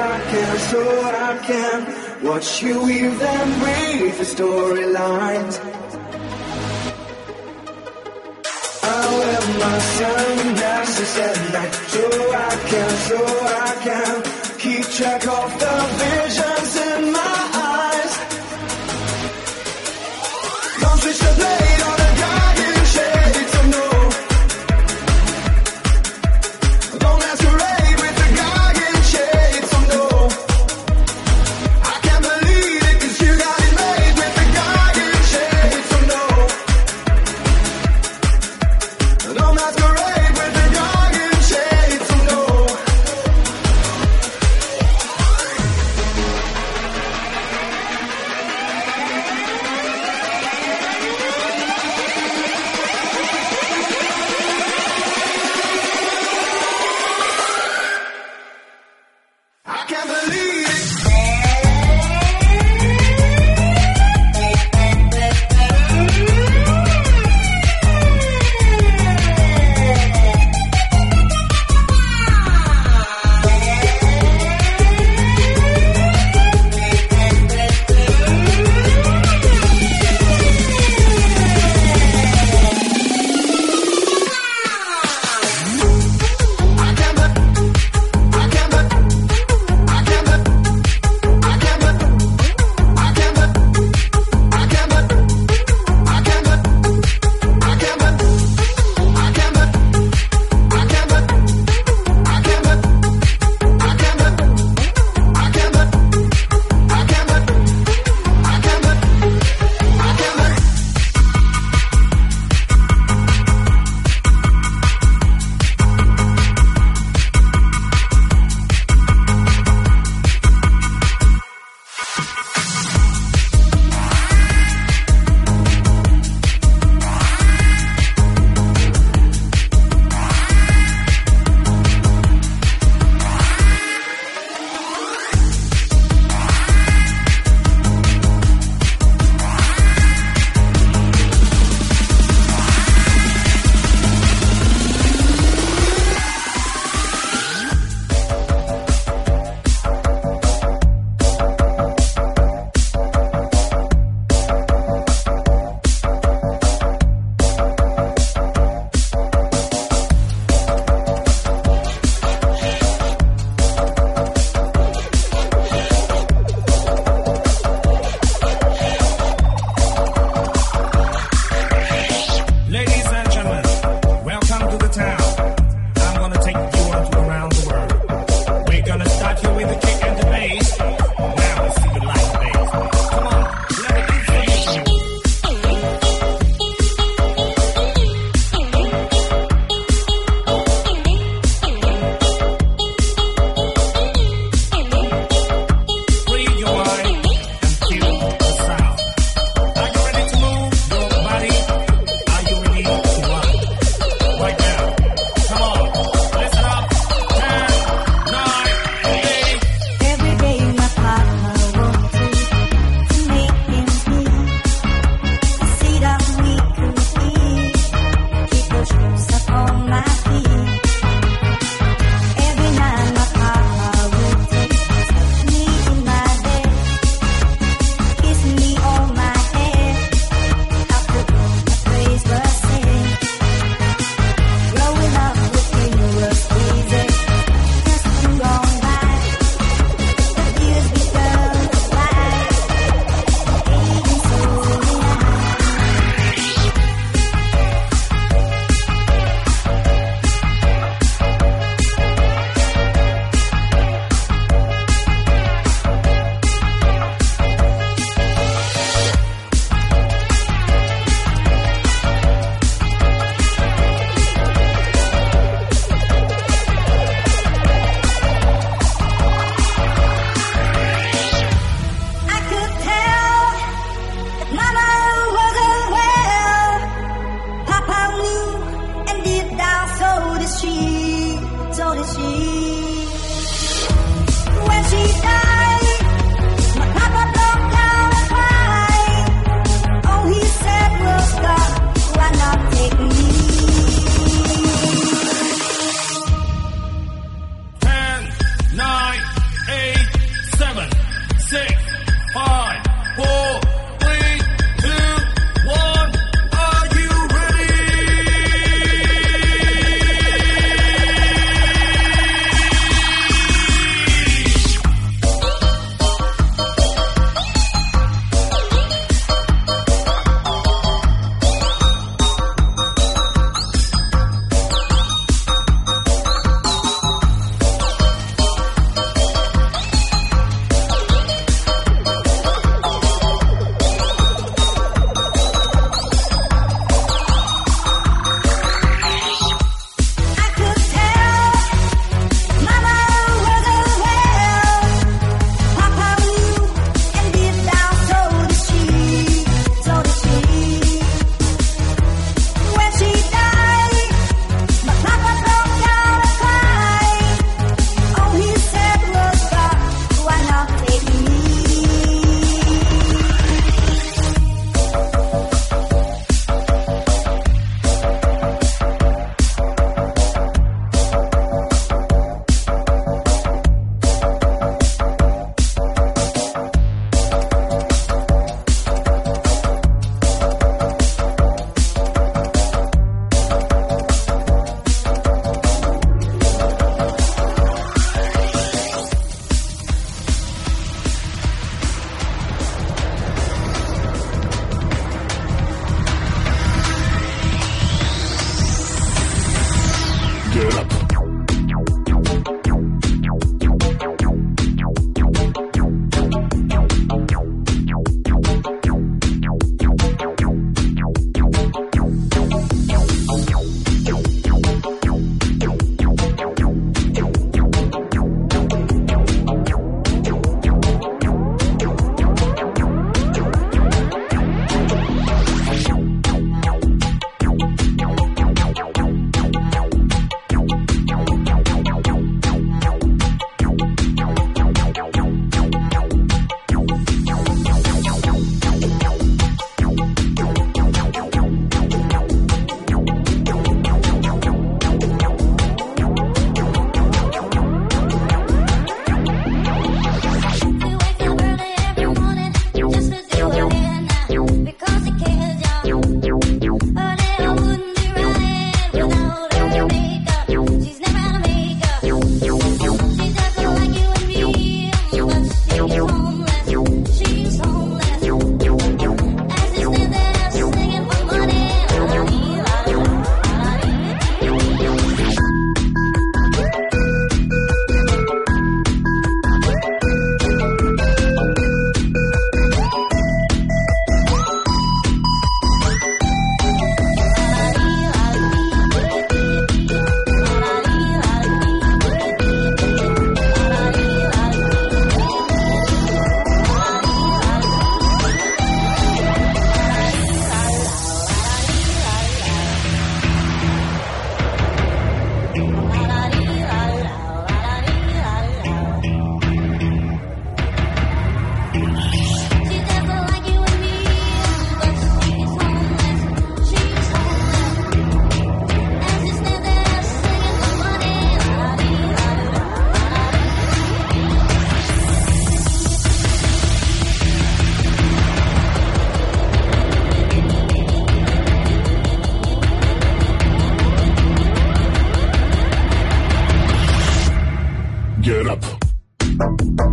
I can, so I can watch you weave them brief storylines. I wear my sunglasses at night so I can, so I can keep track of the visions in my eyes. up.